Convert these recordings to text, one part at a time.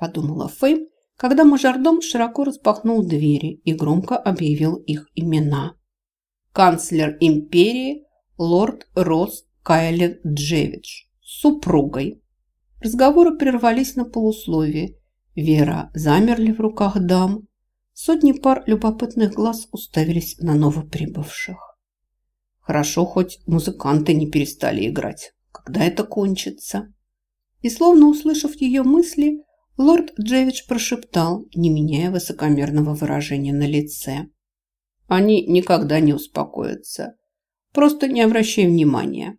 подумала Фейм, когда мажордом широко распахнул двери и громко объявил их имена. Канцлер империи лорд Росс Кайлен Джевидж с супругой. Разговоры прервались на полусловие. Вера замерли в руках дам. Сотни пар любопытных глаз уставились на новоприбывших. Хорошо, хоть музыканты не перестали играть. Когда это кончится? И словно услышав ее мысли, лорд Джевидж прошептал, не меняя высокомерного выражения на лице. Они никогда не успокоятся. Просто не обращай внимания.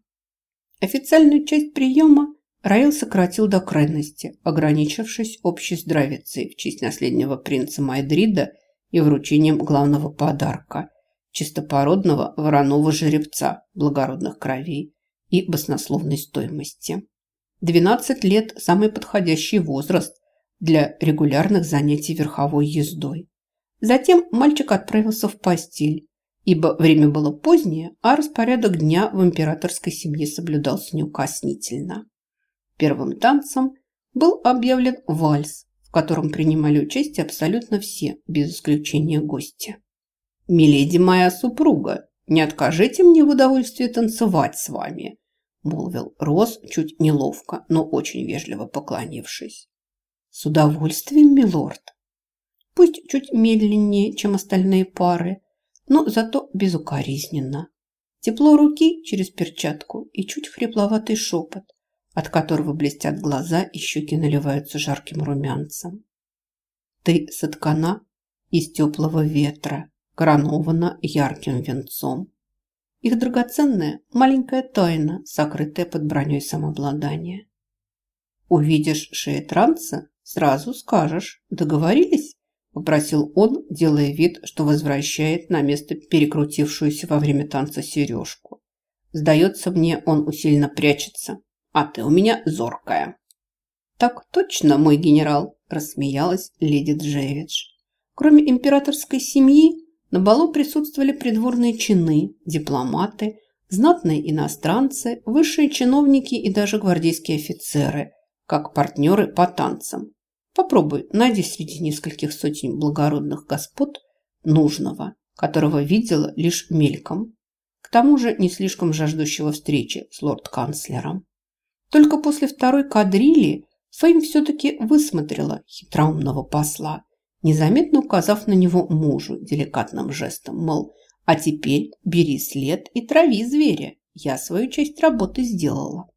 Официальную часть приема Раил сократил до крайности, ограничившись общей здравицей в честь наследнего принца Майдрида и вручением главного подарка – чистопородного вороного жеребца благородных кровей и баснословной стоимости. 12 лет – самый подходящий возраст для регулярных занятий верховой ездой. Затем мальчик отправился в постель, ибо время было позднее, а распорядок дня в императорской семье соблюдался неукоснительно. Первым танцем был объявлен вальс, в котором принимали участие абсолютно все, без исключения гости. «Миледи моя супруга, не откажите мне в удовольствии танцевать с вами», молвил Рос чуть неловко, но очень вежливо поклонившись. «С удовольствием, милорд. Пусть чуть медленнее, чем остальные пары, но зато безукоризненно. Тепло руки через перчатку и чуть хрипловатый шепот, от которого блестят глаза и щеки наливаются жарким румянцем. Ты соткана из теплого ветра, коронована ярким венцом. Их драгоценная маленькая тайна, сокрытая под броней самообладания. Увидишь шеетранца, сразу скажешь. Договорились? Попросил он, делая вид, что возвращает на место перекрутившуюся во время танца сережку. Сдается мне, он усиленно прячется, а ты у меня зоркая». «Так точно, мой генерал», – рассмеялась леди Джевидж. Кроме императорской семьи, на балу присутствовали придворные чины, дипломаты, знатные иностранцы, высшие чиновники и даже гвардейские офицеры, как партнеры по танцам. Попробуй, найди среди нескольких сотен благородных господ нужного, которого видела лишь мельком. К тому же не слишком жаждущего встречи с лорд-канцлером. Только после второй кадрили Фейм все-таки высмотрела хитроумного посла, незаметно указав на него мужу деликатным жестом, мол, а теперь бери след и трави зверя, я свою часть работы сделала.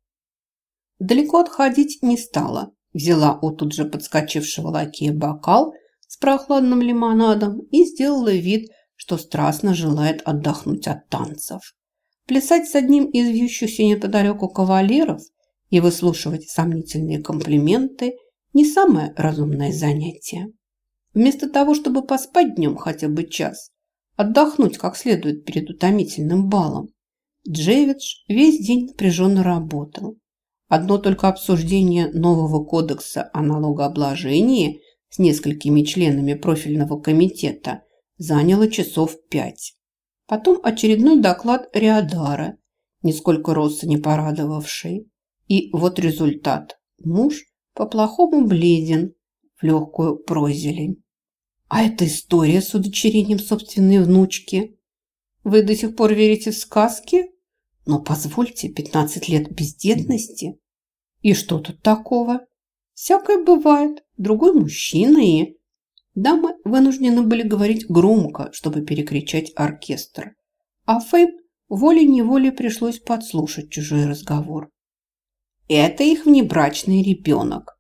Далеко отходить не стала, взяла у тут же подскочившего лакея бокал с прохладным лимонадом и сделала вид, что страстно желает отдохнуть от танцев. Плясать с одним из вьющихся неподалеку кавалеров и выслушивать сомнительные комплименты не самое разумное занятие. Вместо того, чтобы поспать днем хотя бы час, отдохнуть как следует перед утомительным балом, Джевидж весь день напряженно работал. Одно только обсуждение нового кодекса о налогообложении с несколькими членами профильного комитета заняло часов пять. Потом очередной доклад Риадара, нисколько Росса не порадовавший. И вот результат. Муж по-плохому бледен в легкую прозелень. А эта история с удочерением собственной внучки. Вы до сих пор верите в сказки? Но позвольте, 15 лет бездетности. И что тут такого? Всякое бывает. Другой мужчина и... Дамы вынуждены были говорить громко, чтобы перекричать оркестр. А Фейм волей-неволей пришлось подслушать чужой разговор. Это их внебрачный ребенок.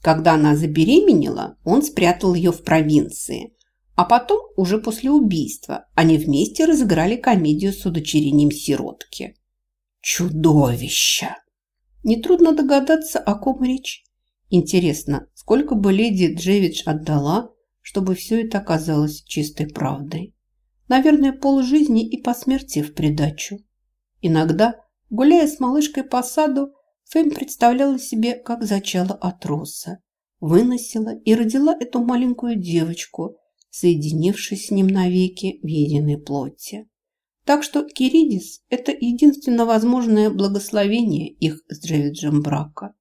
Когда она забеременела, он спрятал ее в провинции. А потом, уже после убийства, они вместе разыграли комедию с удочерением сиротки. Чудовище! Нетрудно догадаться, о ком речь. Интересно, сколько бы леди Джевидж отдала, чтобы все это оказалось чистой правдой? Наверное, полжизни и по смерти в придачу. Иногда, гуляя с малышкой по саду, Фэм представляла себе, как зачала от Росса, выносила и родила эту маленькую девочку, соединившись с ним навеки в единой плоти. Так что Киридис – это единственно возможное благословение их с Джевиджем брака.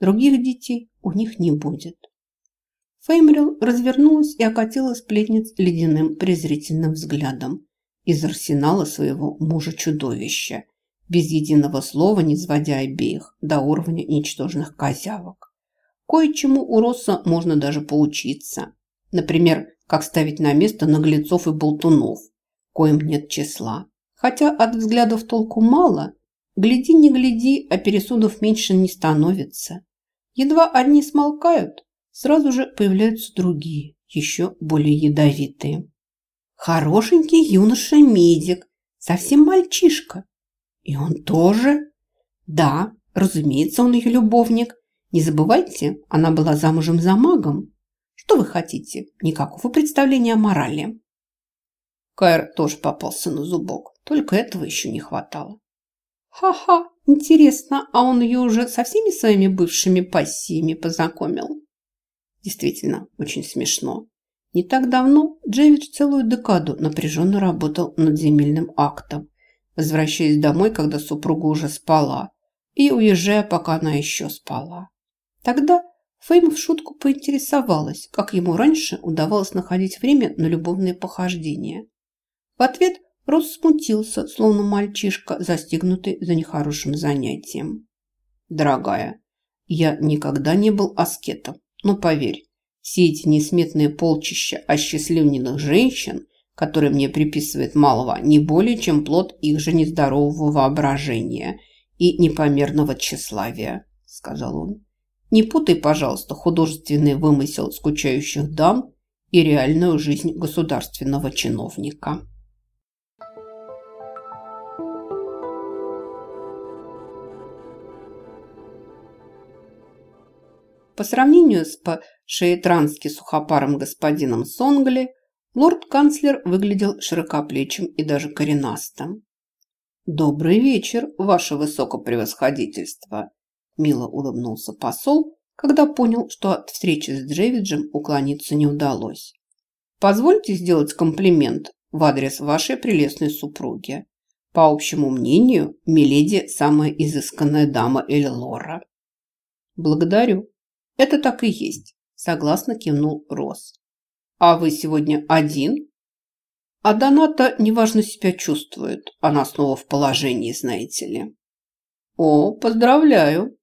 Других детей у них не будет. Феймрил развернулась и окатила сплетниц ледяным презрительным взглядом из арсенала своего мужа-чудовища, без единого слова не сводя обеих до уровня ничтожных козявок. Кое-чему у Росса можно даже поучиться. Например, как ставить на место наглецов и болтунов, коим нет числа. Хотя от взглядов толку мало, гляди не гляди, а пересудов меньше не становится. Едва одни смолкают, сразу же появляются другие, еще более ядовитые. Хорошенький юноша-медик, совсем мальчишка. И он тоже? Да, разумеется, он ее любовник. Не забывайте, она была замужем за магом. Что вы хотите? Никакого представления о морали. Кайр тоже попался на зубок. Только этого еще не хватало. Ха-ха, интересно, а он ее уже со всеми своими бывшими пассиями познакомил? Действительно, очень смешно. Не так давно Джевич целую декаду напряженно работал над земельным актом, возвращаясь домой, когда супруга уже спала, и уезжая, пока она еще спала. Тогда Фейм в шутку поинтересовалась, как ему раньше удавалось находить время на любовные похождения. В ответ Рос смутился, словно мальчишка, застигнутый за нехорошим занятием. «Дорогая, я никогда не был аскетом, но поверь, все эти несметные полчища осчастливленных женщин, которые мне приписывает малого, не более чем плод их же нездорового воображения и непомерного тщеславия», – сказал он. «Не путай, пожалуйста, художественный вымысел скучающих дам и реальную жизнь государственного чиновника». По сравнению с по-шеетрански сухопарым господином Сонгли, лорд-канцлер выглядел широкоплечим и даже коренастым. «Добрый вечер, ваше высокопревосходительство!» Мило улыбнулся посол, когда понял, что от встречи с Джевиджем уклониться не удалось. «Позвольте сделать комплимент в адрес вашей прелестной супруги. По общему мнению, Миледи – самая изысканная дама Эльлора». «Благодарю», это так и есть, согласно кивнул Рос. А вы сегодня один? А Доната неважно себя чувствует. Она снова в положении, знаете ли. О, поздравляю.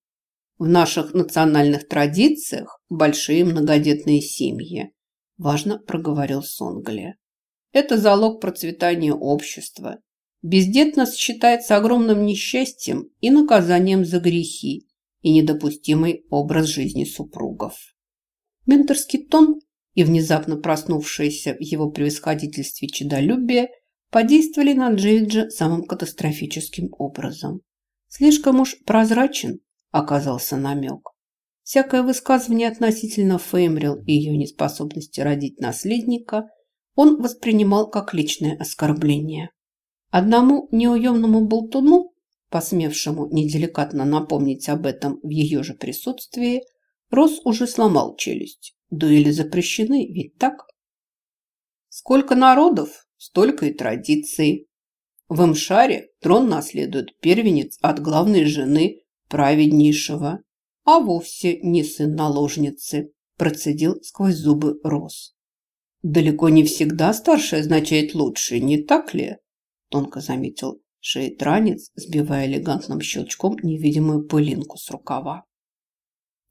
В наших национальных традициях большие многодетные семьи, важно проговорил Сонгли. Это залог процветания общества. Бездетность считается огромным несчастьем и наказанием за грехи, и недопустимый образ жизни супругов. Менторский тон и внезапно проснувшееся в его превосходительстве чедолюбие подействовали на Джейджа самым катастрофическим образом. Слишком уж прозрачен оказался намек. Всякое высказывание относительно Феймрил и ее неспособности родить наследника он воспринимал как личное оскорбление. Одному неуемному болтуну посмевшему неделикатно напомнить об этом в ее же присутствии, Рос уже сломал челюсть. Дуэли запрещены, ведь так? Сколько народов, столько и традиций. В Мшаре трон наследует первенец от главной жены праведнейшего, а вовсе не сын наложницы, процедил сквозь зубы Рос. Далеко не всегда старший означает лучший, не так ли? Тонко заметил шеет ранец, сбивая элегантным щелчком невидимую пылинку с рукава.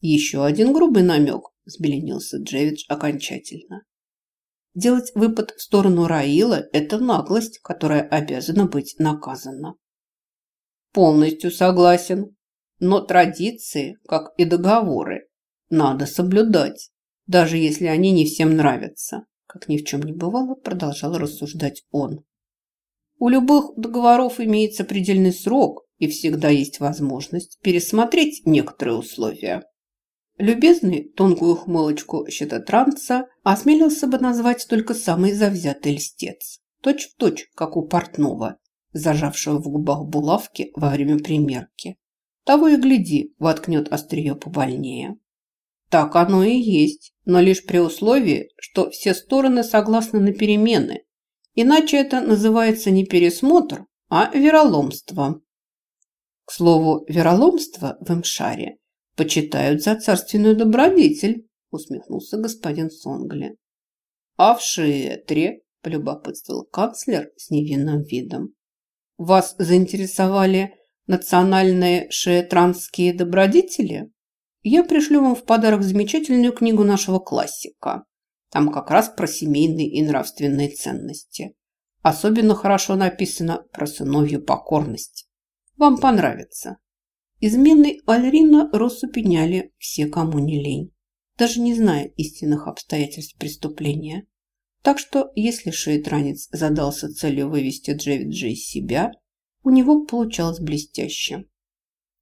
Еще один грубый намек, взбеленился Джевидж окончательно. Делать выпад в сторону Раила – это наглость, которая обязана быть наказана. Полностью согласен. Но традиции, как и договоры, надо соблюдать, даже если они не всем нравятся. Как ни в чем не бывало, продолжал рассуждать он. У любых договоров имеется предельный срок и всегда есть возможность пересмотреть некоторые условия. Любезный тонкую ухмылочку щитотранца осмелился бы назвать только самый завзятый льстец. Точь в точь, как у портного, зажавшего в губах булавки во время примерки. Того и гляди, воткнет острие побольнее. Так оно и есть, но лишь при условии, что все стороны согласны на перемены, Иначе это называется не пересмотр, а вероломство. К слову, вероломство в Имшаре почитают за царственную добродетель, усмехнулся господин Сонгли. А в Шиэтре, полюбопытствовал канцлер с невинным видом. Вас заинтересовали национальные шиэтранские добродетели? Я пришлю вам в подарок замечательную книгу нашего классика. Там как раз про семейные и нравственные ценности. Особенно хорошо написано про сыновью покорность. Вам понравится. Изменой Альрина Росу пеняли все, кому не лень, даже не зная истинных обстоятельств преступления. Так что, если шейтранец задался целью вывести Джевиджи из себя, у него получалось блестяще.